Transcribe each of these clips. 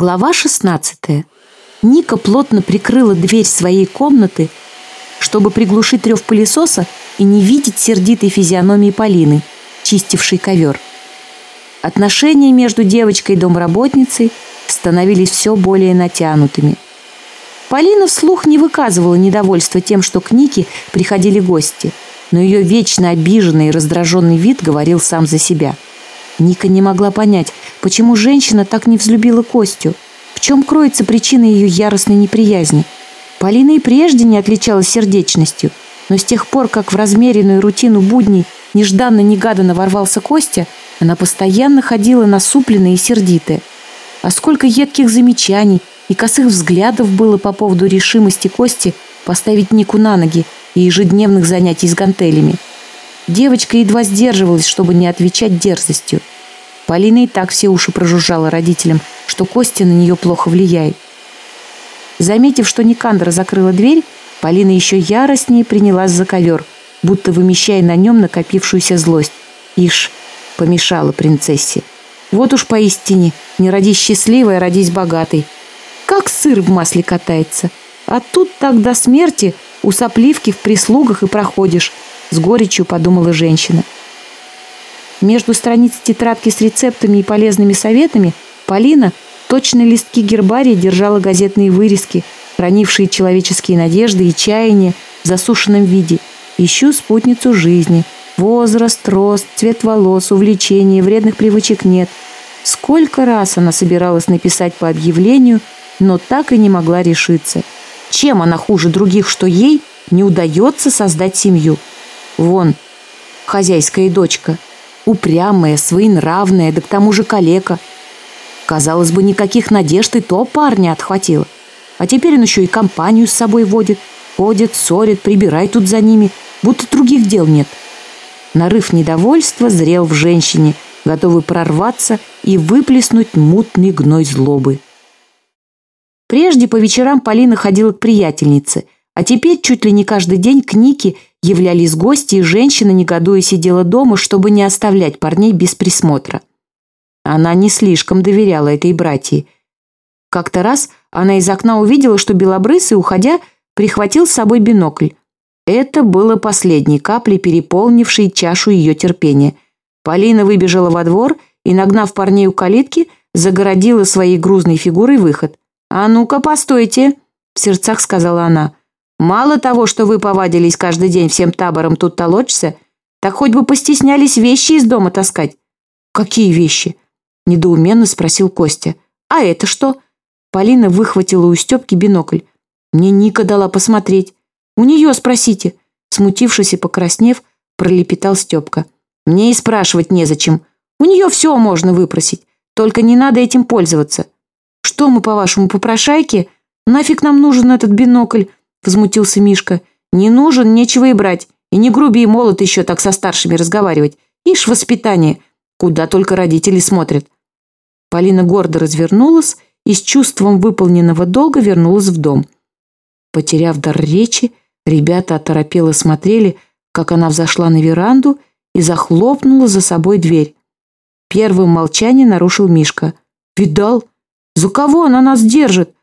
Глава 16. Ника плотно прикрыла дверь своей комнаты, чтобы приглушить рев пылесоса и не видеть сердитой физиономии Полины, чистившей ковер. Отношения между девочкой и домработницей становились все более натянутыми. Полина вслух не выказывала недовольства тем, что к Нике приходили гости, но ее вечно обиженный и раздраженный вид говорил сам за себя – Ника не могла понять, почему женщина так не взлюбила Костю. В чем кроется причина ее яростной неприязни? Полина и прежде не отличалась сердечностью, но с тех пор, как в размеренную рутину будней нежданно-негаданно ворвался Костя, она постоянно ходила насупленная и сердитая. А сколько едких замечаний и косых взглядов было по поводу решимости Кости поставить Нику на ноги и ежедневных занятий с гантелями – Девочка едва сдерживалась, чтобы не отвечать дерзостью. Полина и так все уши прожужжала родителям, что Костя на нее плохо влияет. Заметив, что Никандра закрыла дверь, Полина еще яростнее принялась за ковер, будто вымещая на нем накопившуюся злость. Ишь, помешала принцессе. Вот уж поистине, не родись счастливой, а родись богатой. Как сыр в масле катается. А тут так до смерти у сопливки в прислугах и проходишь – с горечью подумала женщина. Между страниц тетрадки с рецептами и полезными советами Полина точно листки гербария держала газетные вырезки, хранившие человеческие надежды и чаяния в засушенном виде. «Ищу спутницу жизни. Возраст, рост, цвет волос, увлечение, вредных привычек нет». Сколько раз она собиралась написать по объявлению, но так и не могла решиться. Чем она хуже других, что ей не удается создать семью – Вон, хозяйская дочка, упрямая, своенравная, да к тому же калека. Казалось бы, никаких надежд и то парня отхватила. А теперь он еще и компанию с собой водит. Ходит, ссорит, прибирает тут за ними, будто других дел нет. Нарыв недовольства зрел в женщине, готовый прорваться и выплеснуть мутный гной злобы. Прежде по вечерам Полина ходила к приятельнице, а теперь чуть ли не каждый день к Нике – являлись гости, и женщина, негодуя, сидела дома, чтобы не оставлять парней без присмотра. Она не слишком доверяла этой братье. Как-то раз она из окна увидела, что белобрысый, уходя, прихватил с собой бинокль. Это было последней каплей, переполнившей чашу ее терпения. Полина выбежала во двор и, нагнав парней у калитки, загородила своей грузной фигурой выход. «А ну-ка, постойте!» – в сердцах сказала она. Мало того, что вы повадились каждый день всем табором тут толочься, так хоть бы постеснялись вещи из дома таскать. Какие вещи? Недоуменно спросил Костя. А это что? Полина выхватила у Степки бинокль. Мне Ника дала посмотреть. У нее спросите. Смутившись и покраснев, пролепетал Степка. Мне и спрашивать незачем. У нее все можно выпросить. Только не надо этим пользоваться. Что мы, по-вашему, попрошайки? Нафиг нам нужен этот бинокль? — возмутился Мишка. «Не нужен, нечего и брать. И не груби и молод еще так со старшими разговаривать. Ишь, воспитание! Куда только родители смотрят!» Полина гордо развернулась и с чувством выполненного долга вернулась в дом. Потеряв дар речи, ребята оторопело смотрели, как она взошла на веранду и захлопнула за собой дверь. Первым молчание нарушил Мишка. «Видал? За кого она нас держит?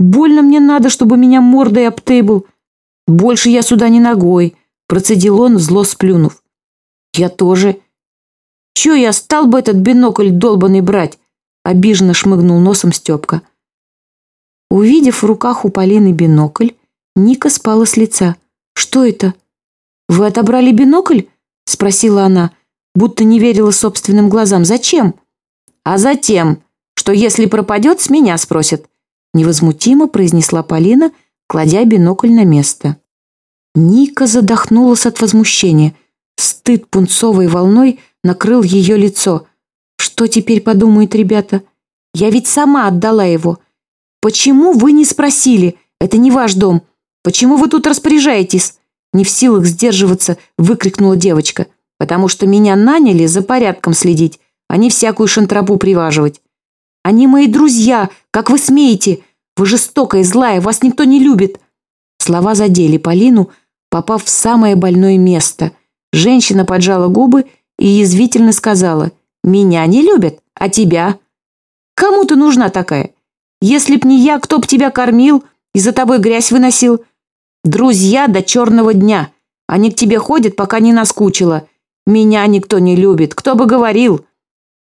Больно мне надо, чтобы меня мордой обтейбл. Больше я сюда не ногой, процедил он, зло сплюнув. Я тоже. Че я стал бы этот бинокль долбанный брать? Обиженно шмыгнул носом Степка. Увидев в руках у Полины бинокль, Ника спала с лица. «Что это?» «Вы отобрали бинокль?» — спросила она, будто не верила собственным глазам. «Зачем?» «А затем, что если пропадет, с меня спросят невозмутимо произнесла Полина, кладя бинокль на место. Ника задохнулась от возмущения. Стыд пунцовой волной накрыл ее лицо. «Что теперь подумают ребята? Я ведь сама отдала его. Почему вы не спросили? Это не ваш дом. Почему вы тут распоряжаетесь?» Не в силах сдерживаться, выкрикнула девочка. «Потому что меня наняли за порядком следить, а не всякую шантрапу приваживать. Они мои друзья! Как вы смеете? Вы жестокая, злая, вас никто не любит!» Слова задели Полину, попав в самое больное место. Женщина поджала губы и язвительно сказала, «Меня не любят, а тебя?» «Кому ты нужна такая? Если б не я, кто б тебя кормил и за тобой грязь выносил? Друзья до черного дня. Они к тебе ходят, пока не наскучило. Меня никто не любит, кто бы говорил?»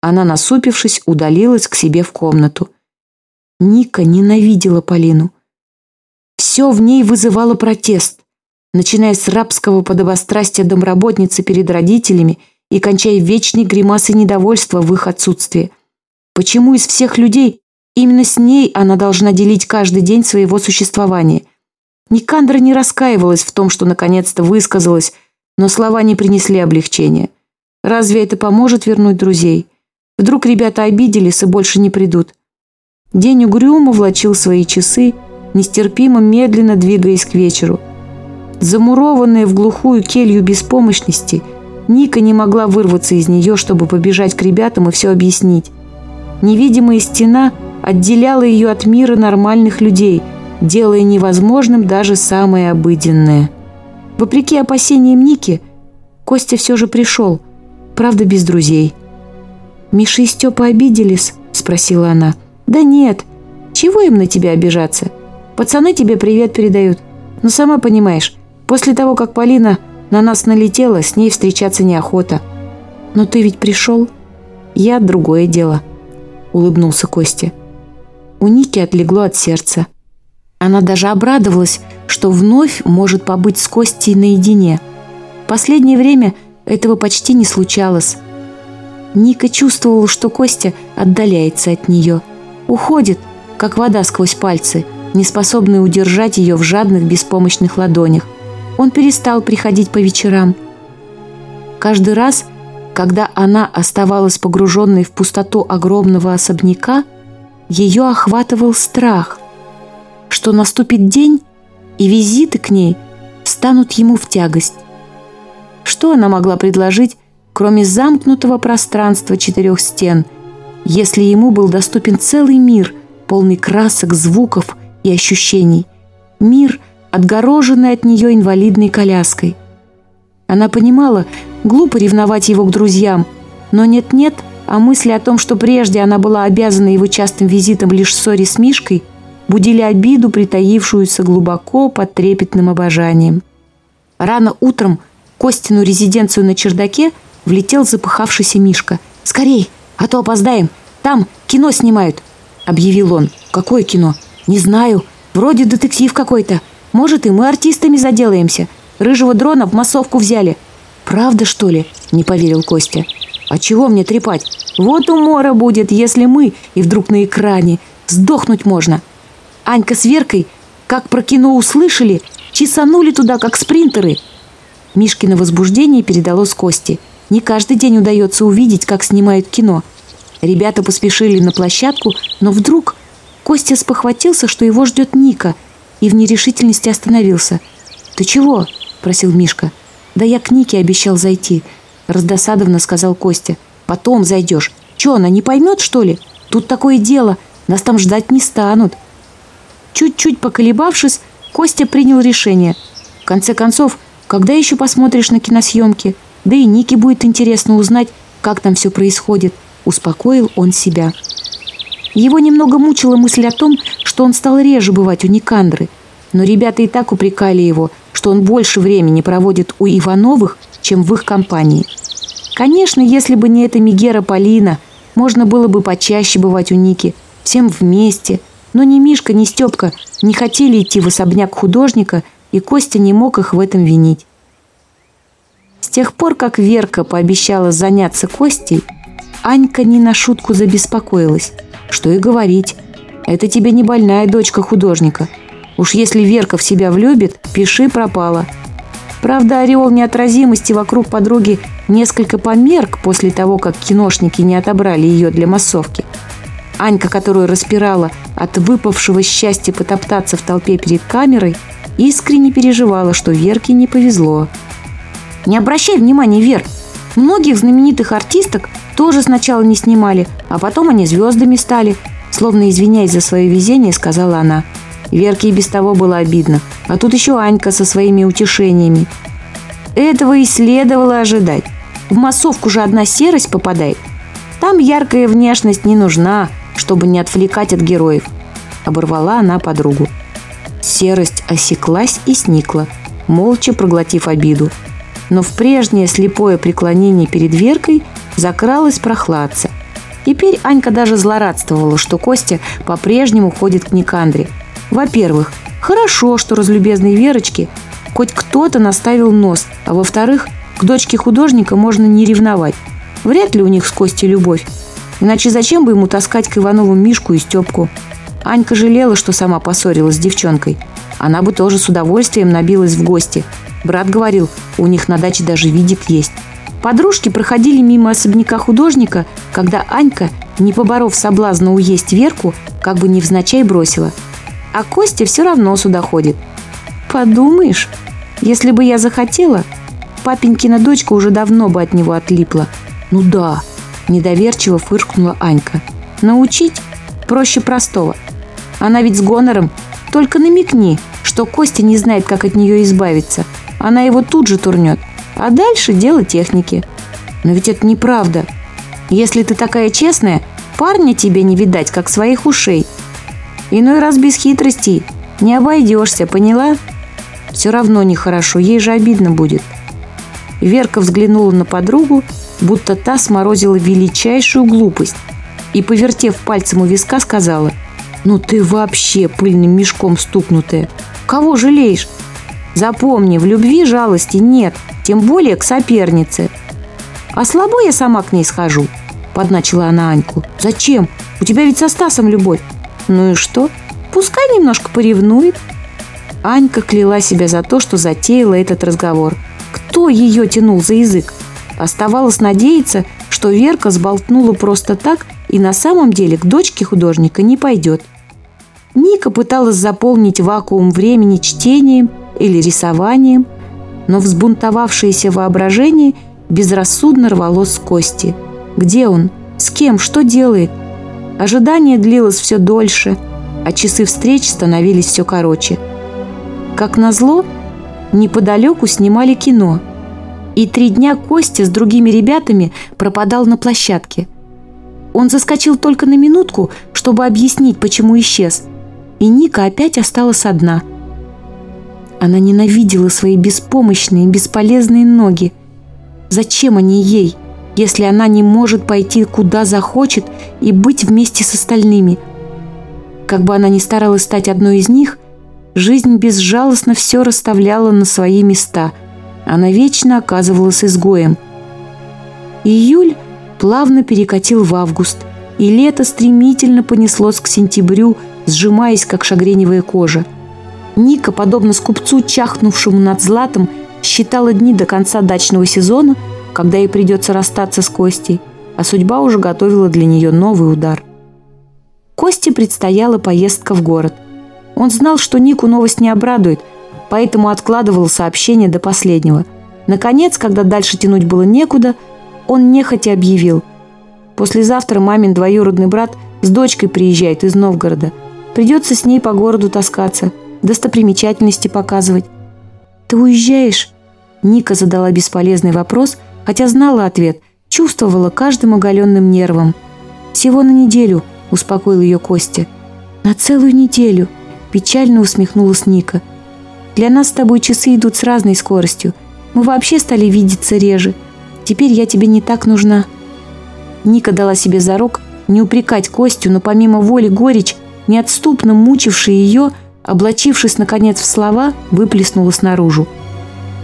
Она, насупившись, удалилась к себе в комнату. Ника ненавидела Полину. Все в ней вызывало протест, начиная с рабского подобострастия домработницы перед родителями и кончая вечной гримасой недовольства в их отсутствии. Почему из всех людей именно с ней она должна делить каждый день своего существования? Никандра не раскаивалась в том, что наконец-то высказалась, но слова не принесли облегчения. Разве это поможет вернуть друзей? Вдруг ребята обиделись и больше не придут. День угрюмо влачил свои часы, нестерпимо медленно двигаясь к вечеру. Замурованная в глухую келью беспомощности, Ника не могла вырваться из нее, чтобы побежать к ребятам и все объяснить. Невидимая стена отделяла ее от мира нормальных людей, делая невозможным даже самое обыденное. Вопреки опасениям Ники, Костя все же пришел, правда без друзей. «Миша и Степа обиделись?» – спросила она. «Да нет. Чего им на тебя обижаться? Пацаны тебе привет передают. Но сама понимаешь, после того, как Полина на нас налетела, с ней встречаться неохота». «Но ты ведь пришел?» «Я другое дело», – улыбнулся Костя. У Ники отлегло от сердца. Она даже обрадовалась, что вновь может побыть с Костей наедине. В последнее время этого почти не случалось – Ника чувствовала, что Костя отдаляется от нее. Уходит, как вода сквозь пальцы, не способный удержать ее в жадных, беспомощных ладонях. Он перестал приходить по вечерам. Каждый раз, когда она оставалась погруженной в пустоту огромного особняка, ее охватывал страх, что наступит день, и визиты к ней станут ему в тягость. Что она могла предложить кроме замкнутого пространства четырех стен, если ему был доступен целый мир, полный красок, звуков и ощущений. Мир, отгороженный от нее инвалидной коляской. Она понимала, глупо ревновать его к друзьям, но нет-нет, а мысли о том, что прежде она была обязана его частым визитом лишь ссоре с Мишкой, будили обиду, притаившуюся глубоко под трепетным обожанием. Рано утром Костину резиденцию на чердаке – влетел запыхавшийся Мишка. «Скорей, а то опоздаем. Там кино снимают», — объявил он. «Какое кино?» «Не знаю. Вроде детектив какой-то. Может, и мы артистами заделаемся. Рыжего дрона в массовку взяли». «Правда, что ли?» — не поверил Костя. «А чего мне трепать? Вот умора будет, если мы, и вдруг на экране. Сдохнуть можно». Анька с Веркой, как про кино услышали, чесанули туда, как спринтеры. Мишкино возбуждение передалось Косте – не каждый день удается увидеть, как снимают кино. Ребята поспешили на площадку, но вдруг Костя спохватился, что его ждет Ника, и в нерешительности остановился. «Ты чего?» – просил Мишка. «Да я к Нике обещал зайти», – раздосадованно сказал Костя. «Потом зайдешь. Че, она не поймет, что ли? Тут такое дело. Нас там ждать не станут». Чуть-чуть поколебавшись, Костя принял решение. «В конце концов, когда еще посмотришь на киносъемки?» Да и Нике будет интересно узнать, как там все происходит. Успокоил он себя. Его немного мучила мысль о том, что он стал реже бывать у Никандры. Но ребята и так упрекали его, что он больше времени проводит у Ивановых, чем в их компании. Конечно, если бы не эта Мегера Полина, можно было бы почаще бывать у Ники, всем вместе. Но ни Мишка, ни Степка не хотели идти в особняк художника, и Костя не мог их в этом винить. С тех пор, как Верка пообещала заняться Костей, Анька не на шутку забеспокоилась. Что и говорить. Это тебе не больная дочка художника. Уж если Верка в себя влюбит, пиши пропала. Правда, ореол неотразимости вокруг подруги несколько померк после того, как киношники не отобрали ее для массовки. Анька, которую распирала от выпавшего счастья потоптаться в толпе перед камерой, искренне переживала, что Верке не повезло. Не обращай внимания, Вер. Многих знаменитых артисток тоже сначала не снимали, а потом они звездами стали. Словно извиняясь за свое везение, сказала она. Верке и без того было обидно. А тут еще Анька со своими утешениями. Этого и следовало ожидать. В массовку же одна серость попадает. Там яркая внешность не нужна, чтобы не отвлекать от героев. Оборвала она подругу. Серость осеклась и сникла, молча проглотив обиду но в прежнее слепое преклонение перед Веркой закралась прохладца. Теперь Анька даже злорадствовала, что Костя по-прежнему ходит к Никандре. Во-первых, хорошо, что разлюбезной Верочке хоть кто-то наставил нос, а во-вторых, к дочке художника можно не ревновать. Вряд ли у них с Костей любовь. Иначе зачем бы ему таскать к Иванову Мишку и Степку? Анька жалела, что сама поссорилась с девчонкой. Она бы тоже с удовольствием набилась в гости – Брат говорил, у них на даче даже видик есть. Подружки проходили мимо особняка художника, когда Анька, не поборов соблазна уесть Верку, как бы невзначай бросила. А Костя все равно сюда ходит. Подумаешь, если бы я захотела, папенькина дочка уже давно бы от него отлипла. Ну да, недоверчиво фыркнула Анька. Научить проще простого. Она ведь с гонором. Только намекни, что Костя не знает, как от нее избавиться – она его тут же турнет. А дальше дело техники. Но ведь это неправда. Если ты такая честная, парня тебе не видать, как своих ушей. Иной раз без хитростей. Не обойдешься, поняла? Все равно нехорошо, ей же обидно будет. Верка взглянула на подругу, будто та сморозила величайшую глупость и, повертев пальцем у виска, сказала «Ну ты вообще пыльным мешком стукнутая! Кого жалеешь? Запомни, в любви жалости нет, тем более к сопернице. А слабо я сама к ней схожу, подначила она Аньку. Зачем? У тебя ведь со Стасом любовь. Ну и что? Пускай немножко поревнует. Анька кляла себя за то, что затеяла этот разговор. Кто ее тянул за язык? Оставалось надеяться, что Верка сболтнула просто так и на самом деле к дочке художника не пойдет. Ника пыталась заполнить вакуум времени чтением – или рисованием, но взбунтовавшееся воображение безрассудно рвало с кости. Где он? С кем? Что делает? Ожидание длилось все дольше, а часы встреч становились все короче. Как назло, неподалеку снимали кино. И три дня Костя с другими ребятами пропадал на площадке. Он заскочил только на минутку, чтобы объяснить, почему исчез. И Ника опять осталась одна – она ненавидела свои беспомощные, бесполезные ноги. Зачем они ей, если она не может пойти куда захочет и быть вместе с остальными? Как бы она ни старалась стать одной из них, жизнь безжалостно все расставляла на свои места. Она вечно оказывалась изгоем. Июль плавно перекатил в август, и лето стремительно понеслось к сентябрю, сжимаясь, как шагреневая кожа – Ника, подобно скупцу, чахнувшему над златом, считала дни до конца дачного сезона, когда ей придется расстаться с Костей, а судьба уже готовила для нее новый удар. Косте предстояла поездка в город. Он знал, что Нику новость не обрадует, поэтому откладывал сообщение до последнего. Наконец, когда дальше тянуть было некуда, он нехотя объявил. Послезавтра мамин двоюродный брат с дочкой приезжает из Новгорода. Придется с ней по городу таскаться – достопримечательности показывать. «Ты уезжаешь?» Ника задала бесполезный вопрос, хотя знала ответ, чувствовала каждым оголенным нервом. «Всего на неделю», – успокоил ее Костя. «На целую неделю», – печально усмехнулась Ника. «Для нас с тобой часы идут с разной скоростью. Мы вообще стали видеться реже. Теперь я тебе не так нужна». Ника дала себе зарок не упрекать Костю, но помимо воли горечь, неотступно мучившая ее – облачившись, наконец, в слова, выплеснула снаружи.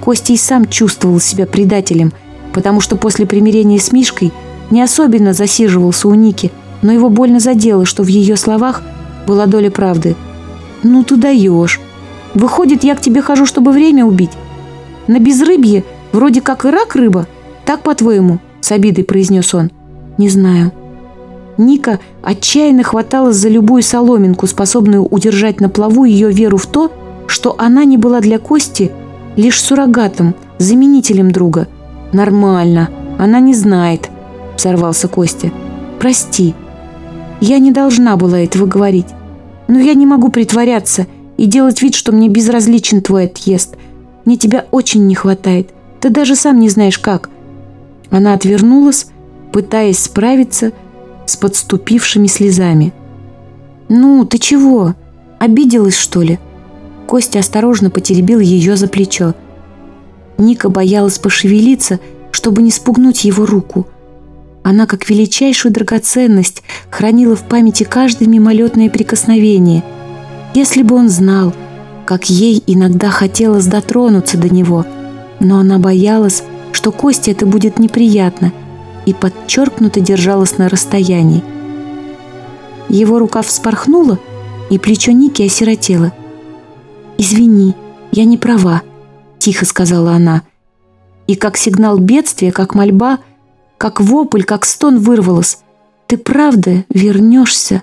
Костя и сам чувствовал себя предателем, потому что после примирения с Мишкой не особенно засиживался у Ники, но его больно задело, что в ее словах была доля правды. «Ну ты даешь! Выходит, я к тебе хожу, чтобы время убить? На безрыбье вроде как и рак рыба? Так, по-твоему?» — с обидой произнес он. «Не знаю», Ника отчаянно хваталась за любую соломинку, способную удержать на плаву ее веру в то, что она не была для Кости лишь суррогатом, заменителем друга. «Нормально, она не знает», — сорвался Костя. «Прости, я не должна была этого говорить, но я не могу притворяться и делать вид, что мне безразличен твой отъезд. Мне тебя очень не хватает, ты даже сам не знаешь как». Она отвернулась, пытаясь справиться с с подступившими слезами. «Ну, ты чего? Обиделась, что ли?» Костя осторожно потеребил ее за плечо. Ника боялась пошевелиться, чтобы не спугнуть его руку. Она, как величайшую драгоценность, хранила в памяти каждое мимолетное прикосновение. Если бы он знал, как ей иногда хотелось дотронуться до него, но она боялась, что Косте это будет неприятно – и подчеркнуто держалась на расстоянии. Его рука вспорхнула, и плечо Ники осиротело. «Извини, я не права», — тихо сказала она. И как сигнал бедствия, как мольба, как вопль, как стон вырвалось. «Ты правда вернешься?»